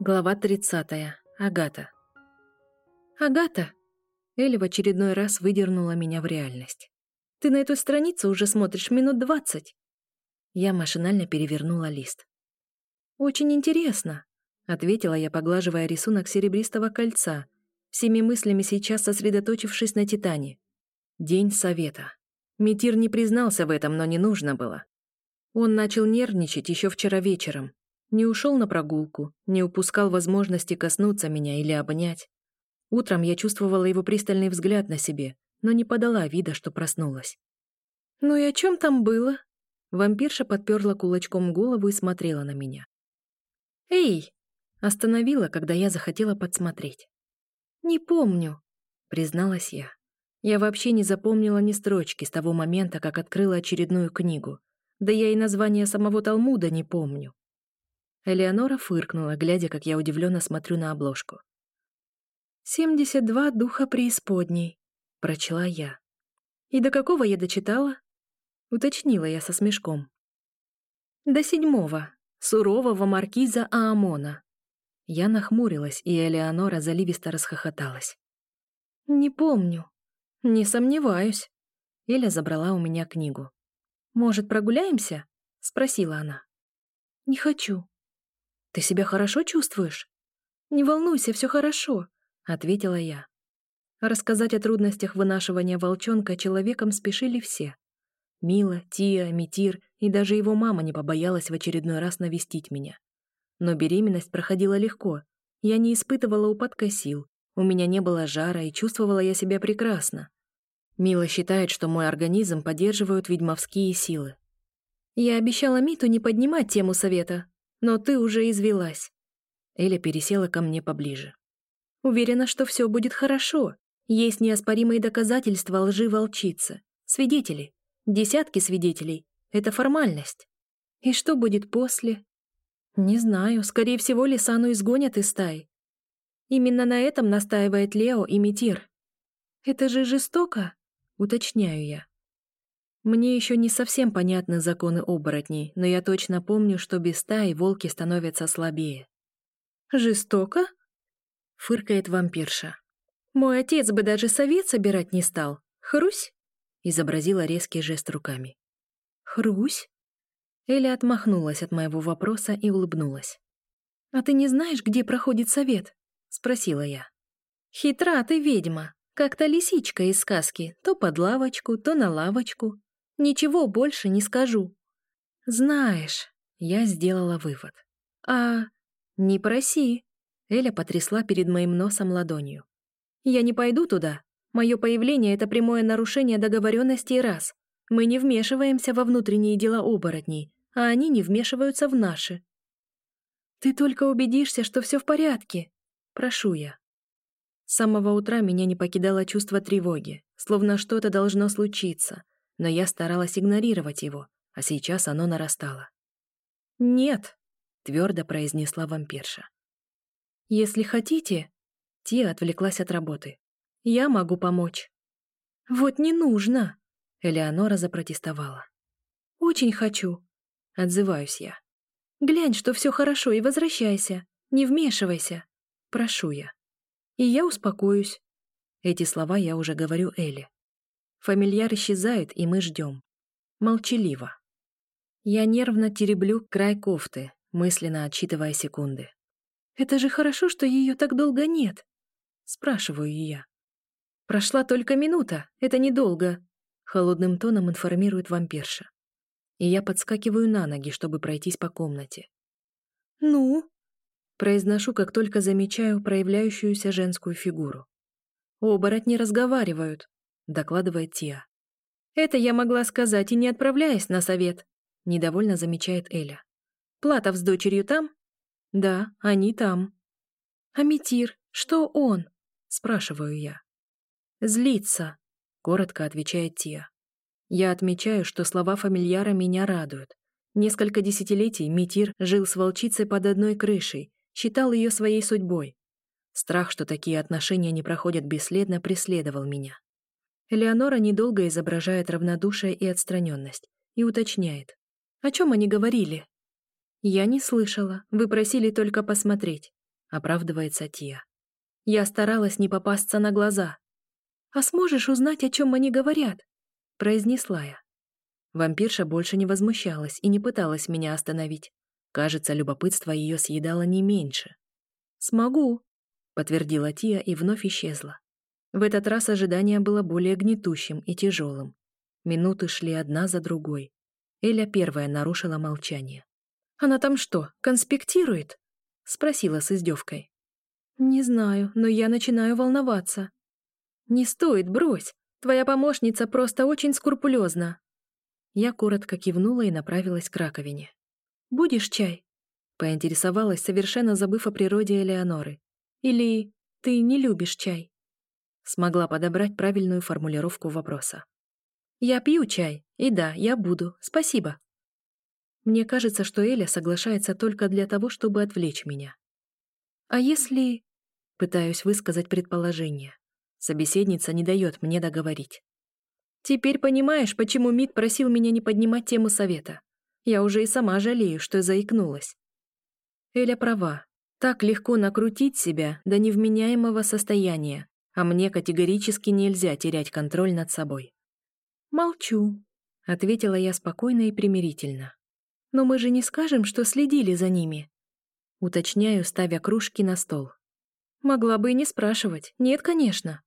Глава 30. Агата. «Агата!» Элли в очередной раз выдернула меня в реальность. «Ты на эту страницу уже смотришь минут двадцать!» Я машинально перевернула лист. «Очень интересно», — ответила я, поглаживая рисунок серебристого кольца, всеми мыслями сейчас сосредоточившись на Титане. День совета. Митир не признался в этом, но не нужно было. Он начал нервничать еще вчера вечером, не ушел на прогулку, не упускал возможности коснуться меня или обнять. Утром я чувствовала его пристальный взгляд на себе, но не подала вида, что проснулась. «Ну и о чем там было?» Вампирша подперла кулачком голову и смотрела на меня. «Эй!» Остановила, когда я захотела подсмотреть. «Не помню», — призналась я. Я вообще не запомнила ни строчки с того момента, как открыла очередную книгу. Да я и название самого Талмуда не помню. Элеонора фыркнула, глядя, как я удивленно смотрю на обложку. «Семьдесят два духа преисподней», — прочла я. «И до какого я дочитала?» — уточнила я со смешком. «До седьмого, сурового маркиза Аамона». Я нахмурилась, и Элеонора заливисто расхохоталась. «Не помню. Не сомневаюсь». Эля забрала у меня книгу. «Может, прогуляемся?» — спросила она. «Не хочу», «Ты себя хорошо чувствуешь?» «Не волнуйся, все хорошо», — ответила я. Рассказать о трудностях вынашивания волчонка человеком спешили все. Мила, Тия, Митир и даже его мама не побоялась в очередной раз навестить меня. Но беременность проходила легко. Я не испытывала упадка сил, у меня не было жара и чувствовала я себя прекрасно. Мила считает, что мой организм поддерживают ведьмовские силы. Я обещала Миту не поднимать тему совета, но ты уже извелась». Эля пересела ко мне поближе. «Уверена, что все будет хорошо. Есть неоспоримые доказательства лжи волчицы. Свидетели. Десятки свидетелей. Это формальность. И что будет после? Не знаю. Скорее всего, Лисану изгонят из стаи. Именно на этом настаивает Лео и Митир. Это же жестоко, уточняю я. Мне еще не совсем понятны законы оборотней, но я точно помню, что без стаи волки становятся слабее. «Жестоко?» — фыркает вампирша. «Мой отец бы даже совет собирать не стал. Хрусь?» — изобразила резкий жест руками. «Хрусь?» Эля отмахнулась от моего вопроса и улыбнулась. «А ты не знаешь, где проходит совет?» — спросила я. «Хитра ты ведьма, как то лисичка из сказки, то под лавочку, то на лавочку. Ничего больше не скажу. Знаешь, я сделала вывод. А, не проси. Эля потрясла перед моим носом ладонью. Я не пойду туда. Мое появление — это прямое нарушение договоренности раз. Мы не вмешиваемся во внутренние дела оборотней, а они не вмешиваются в наши. Ты только убедишься, что все в порядке. Прошу я. С самого утра меня не покидало чувство тревоги, словно что-то должно случиться — но я старалась игнорировать его, а сейчас оно нарастало. «Нет», — твердо произнесла вампирша. «Если хотите...» Тия отвлеклась от работы. «Я могу помочь». «Вот не нужно!» Элеонора запротестовала. «Очень хочу», — отзываюсь я. «Глянь, что все хорошо, и возвращайся. Не вмешивайся. Прошу я. И я успокоюсь». Эти слова я уже говорю Эле. Фамильяр исчезает, и мы ждем. Молчаливо. Я нервно тереблю край кофты, мысленно отсчитывая секунды. «Это же хорошо, что ее так долго нет!» Спрашиваю я. «Прошла только минута, это недолго», — холодным тоном информирует вампирша. И я подскакиваю на ноги, чтобы пройтись по комнате. «Ну?» — произношу, как только замечаю проявляющуюся женскую фигуру. Оборотни разговаривают, — докладывает Тия. «Это я могла сказать и не отправляясь на совет», — недовольно замечает Эля. «Платов с дочерью там?» «Да, они там». «А Митир, что он?» — спрашиваю я. «Злится», — коротко отвечает Тия. Я отмечаю, что слова фамильяра меня радуют. Несколько десятилетий Митир жил с волчицей под одной крышей, считал ее своей судьбой. Страх, что такие отношения не проходят бесследно, преследовал меня. Элеонора недолго изображает равнодушие и отстраненность и уточняет. «О чем они говорили?» «Я не слышала. Вы просили только посмотреть. оправдывается Тия. Я старалась не попасться на глаза. А сможешь узнать, о чем они говорят? произнесла я. Вампирша больше не возмущалась и не пыталась меня остановить. Кажется, любопытство ее съедало не меньше. «Смогу», — подтвердила Тия и вновь исчезла. В этот раз ожидание было более гнетущим и тяжелым. Минуты шли одна за другой. Эля первая нарушила молчание. «Она там что, конспектирует?» — спросила с издевкой. «Не знаю, но я начинаю волноваться». «Не стоит, брось. Твоя помощница просто очень скрупулезна». Я коротко кивнула и направилась к раковине. «Будешь чай?» — поинтересовалась, совершенно забыв о природе Элеоноры. «Или ты не любишь чай?» Смогла подобрать правильную формулировку вопроса. «Я пью чай, и да, я буду, спасибо». Мне кажется, что Эля соглашается только для того, чтобы отвлечь меня. «А если...» Пытаюсь высказать предположение. Собеседница не дает мне договорить. «Теперь понимаешь, почему Мит просил меня не поднимать тему совета? Я уже и сама жалею, что заикнулась». Эля права. Так легко накрутить себя до невменяемого состояния, а мне категорически нельзя терять контроль над собой. «Молчу», — ответила я спокойно и примирительно. «Но мы же не скажем, что следили за ними». Уточняю, ставя кружки на стол. «Могла бы и не спрашивать. Нет, конечно».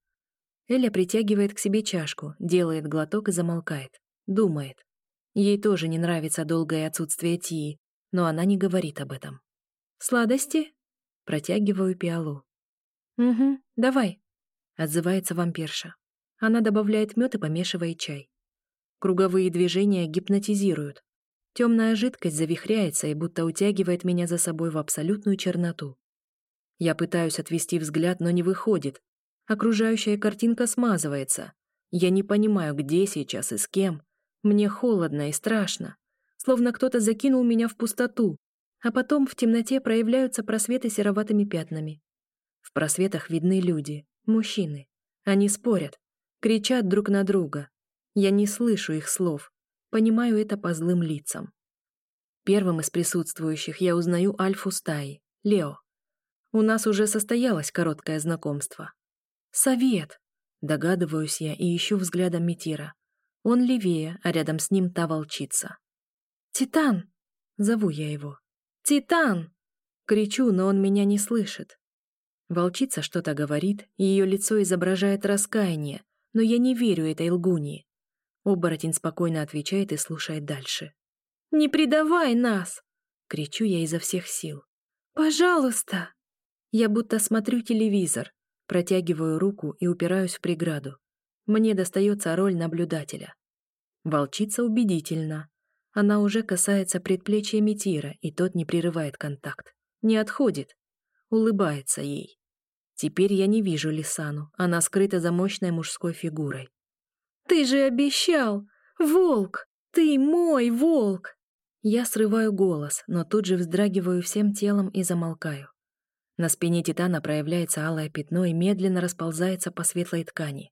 Эля притягивает к себе чашку, делает глоток и замолкает. Думает. Ей тоже не нравится долгое отсутствие Тии, но она не говорит об этом. «Сладости?» Протягиваю пиалу. «Угу, давай», — отзывается вампирша. Она добавляет мед и помешивает чай. Круговые движения гипнотизируют. Темная жидкость завихряется и будто утягивает меня за собой в абсолютную черноту. Я пытаюсь отвести взгляд, но не выходит. Окружающая картинка смазывается. Я не понимаю, где сейчас и с кем. Мне холодно и страшно. Словно кто-то закинул меня в пустоту, а потом в темноте проявляются просветы сероватыми пятнами. В просветах видны люди, мужчины. Они спорят, кричат друг на друга, я не слышу их слов, понимаю это по злым лицам. Первым из присутствующих я узнаю Альфу стаи, Лео. У нас уже состоялось короткое знакомство. Совет! Догадываюсь я и ищу взглядом Метира. Он левее, а рядом с ним та волчица. «Титан!» — зову я его. «Титан!» — кричу, но он меня не слышит. Волчица что-то говорит, и ее лицо изображает раскаяние, но я не верю этой лгуни. Оборотень спокойно отвечает и слушает дальше. «Не предавай нас!» — кричу я изо всех сил. «Пожалуйста!» Я будто смотрю телевизор, протягиваю руку и упираюсь в преграду. Мне достается роль наблюдателя. Волчица убедительна. Она уже касается предплечья Метира, и тот не прерывает контакт. Не отходит. Улыбается ей. Теперь я не вижу Лисану, она скрыта за мощной мужской фигурой. Ты же обещал! Волк! Ты мой волк!» Я срываю голос, но тут же вздрагиваю всем телом и замолкаю. На спине Титана проявляется алое пятно и медленно расползается по светлой ткани.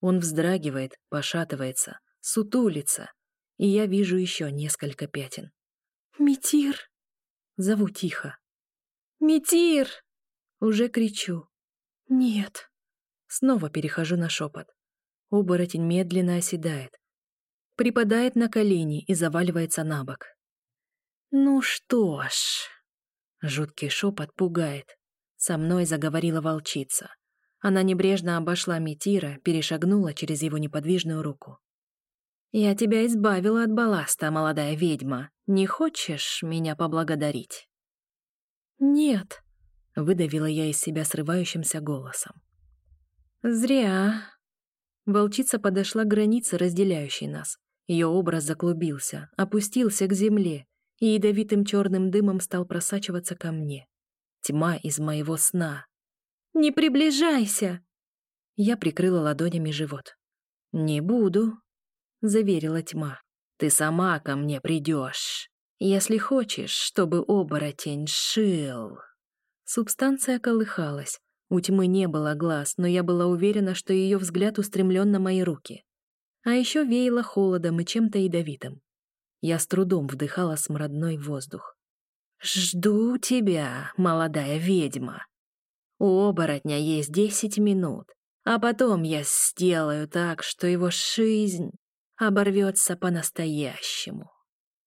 Он вздрагивает, пошатывается, сутулится, и я вижу еще несколько пятен. «Метир!» Зову тихо. «Метир!» Уже кричу. «Нет!» Снова перехожу на шепот. Оборотень медленно оседает. Припадает на колени и заваливается на бок. «Ну что ж...» Жуткий шепот пугает. Со мной заговорила волчица. Она небрежно обошла Митира, перешагнула через его неподвижную руку. «Я тебя избавила от балласта, молодая ведьма. Не хочешь меня поблагодарить?» «Нет», — выдавила я из себя срывающимся голосом. «Зря», Волчица подошла к границе, разделяющей нас. Ее образ заклубился, опустился к земле и ядовитым черным дымом стал просачиваться ко мне. Тьма из моего сна. «Не приближайся!» Я прикрыла ладонями живот. «Не буду», — заверила тьма. «Ты сама ко мне придешь, если хочешь, чтобы оборотень шил». Субстанция колыхалась, у тьмы не было глаз, но я была уверена, что ее взгляд устремлен на мои руки. А еще веяло холодом и чем-то ядовитым. Я с трудом вдыхала смрадной воздух. Жду тебя, молодая ведьма. У оборотня есть десять минут, а потом я сделаю так, что его жизнь оборвется по-настоящему.